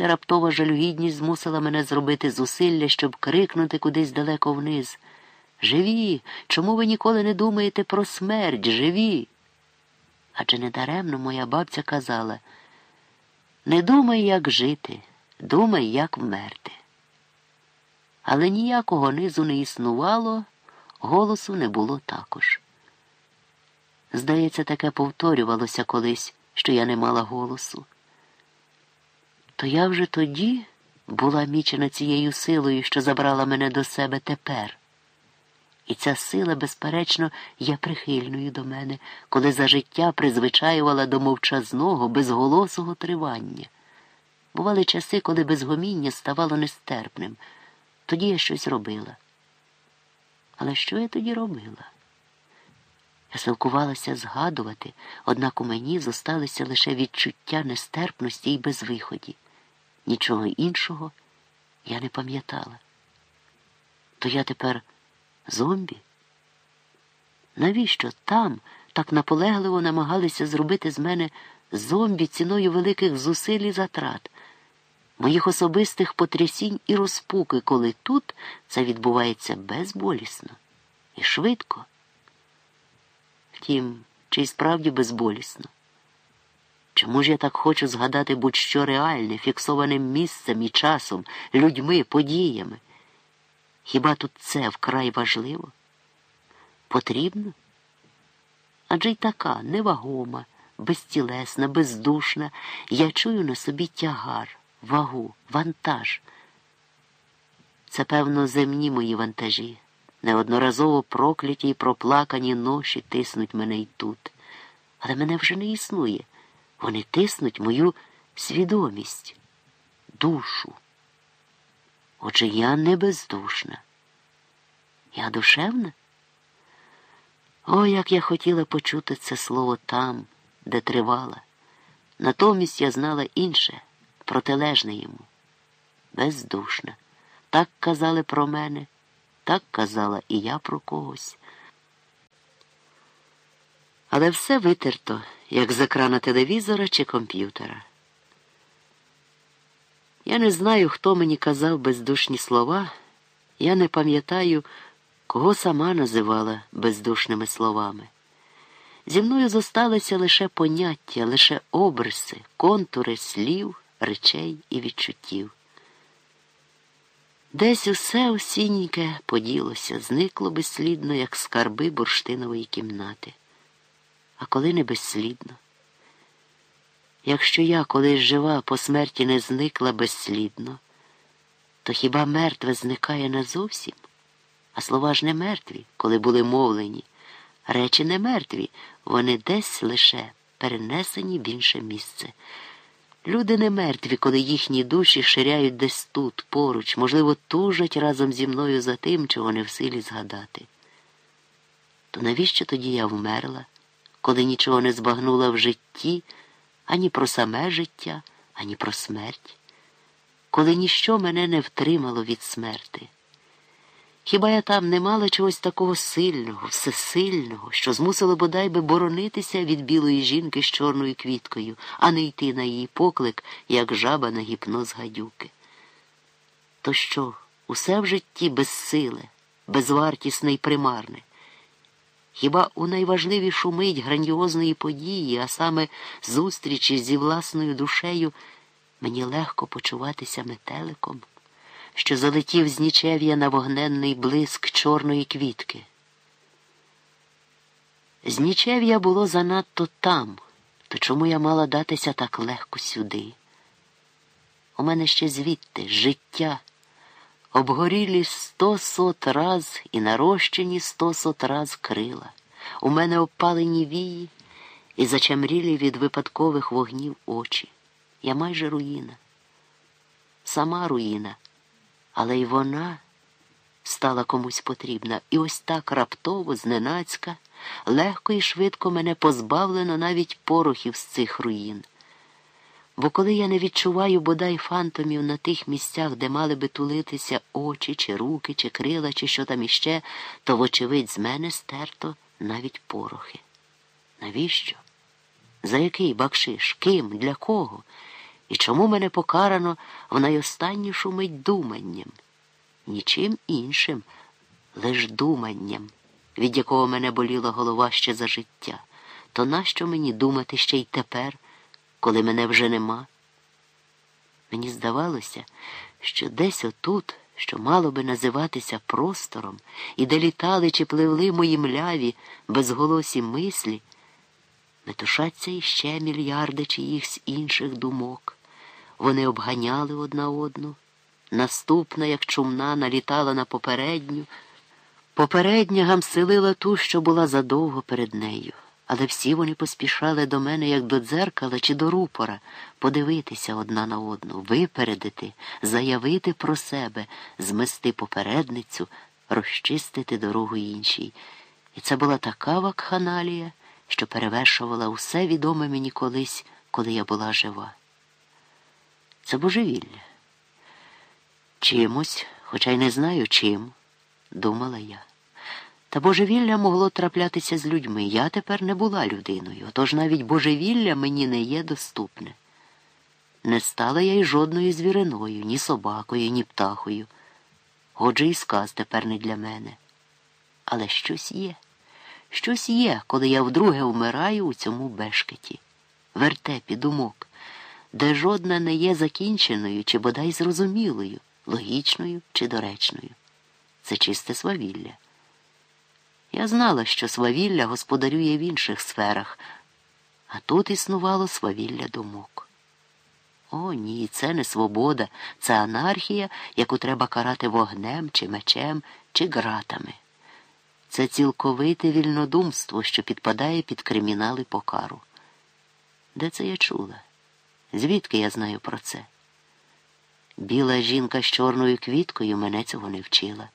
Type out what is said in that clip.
Ця раптова жалюгідність змусила мене зробити зусилля, щоб крикнути кудись далеко вниз. Живі, чому ви ніколи не думаєте про смерть? Живі? Адже недаремно моя бабця казала не думай, як жити, думай, як вмерти. Але ніякого низу не існувало, голосу не було також. Здається, таке повторювалося колись, що я не мала голосу. То я вже тоді була мічена цією силою, що забрала мене до себе тепер. І ця сила, безперечно, є прихильною до мене, коли за життя призвичаювала до мовчазного, безголосого тривання. Бували часи, коли безгоміння ставало нестерпним. Тоді я щось робила. Але що я тоді робила? Я силкувалася згадувати, однак у мені зосталися лише відчуття нестерпності і безвиході. Нічого іншого я не пам'ятала. То я тепер зомбі? Навіщо там так наполегливо намагалися зробити з мене зомбі ціною великих зусиль і затрат, моїх особистих потрясінь і розпуки, коли тут це відбувається безболісно і швидко? Втім, чи й справді безболісно? Чому ж я так хочу згадати будь-що реальне, фіксованим місцем і часом, людьми, подіями? Хіба тут це вкрай важливо? Потрібно? Адже й така невагома, безтілесна, бездушна, я чую на собі тягар, вагу, вантаж. Це, певно, земні мої вантажі. Неодноразово прокляті й проплакані ноші тиснуть мене й тут. Але мене вже не існує. Вони тиснуть мою свідомість, душу. Отже, я не бездушна. Я душевна? О, як я хотіла почути це слово там, де тривала. Натомість я знала інше, протилежне йому. Бездушна. Так казали про мене, так казала і я про когось. Але все витерто, як з екрана телевізора чи комп'ютера. Я не знаю, хто мені казав бездушні слова, я не пам'ятаю, кого сама називала бездушними словами. Зі мною зосталися лише поняття, лише обриси, контури слів, речей і відчуттів. Десь усе осінньке поділося, зникло безслідно, як скарби бурштинової кімнати. А коли не безслідно. Якщо я, колись жива, по смерті не зникла безслідно, то хіба мертве зникає назовсім? А слова ж не мертві, коли були мовлені. Речі не мертві, вони десь лише перенесені в інше місце. Люди не мертві, коли їхні душі ширяють десь тут, поруч, можливо, тужать разом зі мною за тим, чого не в силі згадати. То навіщо тоді я вмерла, коли нічого не збагнула в житті? ані про саме життя, ані про смерть, коли ніщо мене не втримало від смерти. Хіба я там не мала чогось такого сильного, всесильного, що змусило бодай би боронитися від білої жінки з чорною квіткою, а не йти на її поклик, як жаба на гіпноз гадюки? То що, усе в житті безсиле, безвартісне й примарне? Хіба у найважливішу мить грандіозної події, а саме зустрічі зі власною душею, мені легко почуватися метеликом, що залетів з нічев'я на вогненний блиск чорної квітки? З нічев'я було занадто там, то чому я мала датися так легко сюди? У мене ще звідти життя обгорілі сто сот раз і нарощені сто сот раз крила. У мене обпалені вії і зачамрілі від випадкових вогнів очі. Я майже руїна, сама руїна, але й вона стала комусь потрібна. І ось так раптово, зненацька, легко і швидко мене позбавлено навіть порохів з цих руїн. Бо коли я не відчуваю бодай фантомів на тих місцях, де мали би тулитися очі, чи руки, чи крила, чи що там іще, то, вочевидь, з мене стерто навіть порохи. Навіщо? За який бакшиш? Ким? Для кого? І чому мене покарано в найостаннішу мить думанням? Нічим іншим, лиш думанням, від якого мене боліла голова ще за життя. То нащо мені думати ще й тепер, коли мене вже нема? Мені здавалося, що десь отут, що мало би називатися простором, і де літали чи пливли мої мляві, безголосі мислі, метушаться іще мільярди чиїхсь інших думок. Вони обганяли одна одну. Наступна, як чумна, налітала на попередню. Попередня гамселила ту, що була задовго перед нею, але всі вони поспішали до мене, як до дзеркала чи до рупора, подивитися одна на одну, випередити, заявити про себе, змести попередницю, розчистити дорогу іншій. І це була така вакханалія, що перевершувала усе відоме мені колись, коли я була жива. Це божевілля. Чимось, хоча й не знаю чим, думала я. Та божевілля могло траплятися з людьми. Я тепер не була людиною, отож навіть божевілля мені не є доступне. Не стала я й жодною звіриною, ні собакою, ні птахою. Отже, і сказ тепер не для мене. Але щось є. Щось є, коли я вдруге вмираю у цьому бешкеті, вертепі думок, де жодна не є закінченою чи бодай зрозумілою, логічною чи доречною. Це чисте свавілля. Я знала, що свавілля господарює в інших сферах, а тут існувало свавілля думок. О, ні, це не свобода, це анархія, яку треба карати вогнем, чи мечем, чи ґратами. Це цілковите вільнодумство, що підпадає під кримінали покару. Де це я чула? Звідки я знаю про це? Біла жінка з чорною квіткою мене цього не вчила.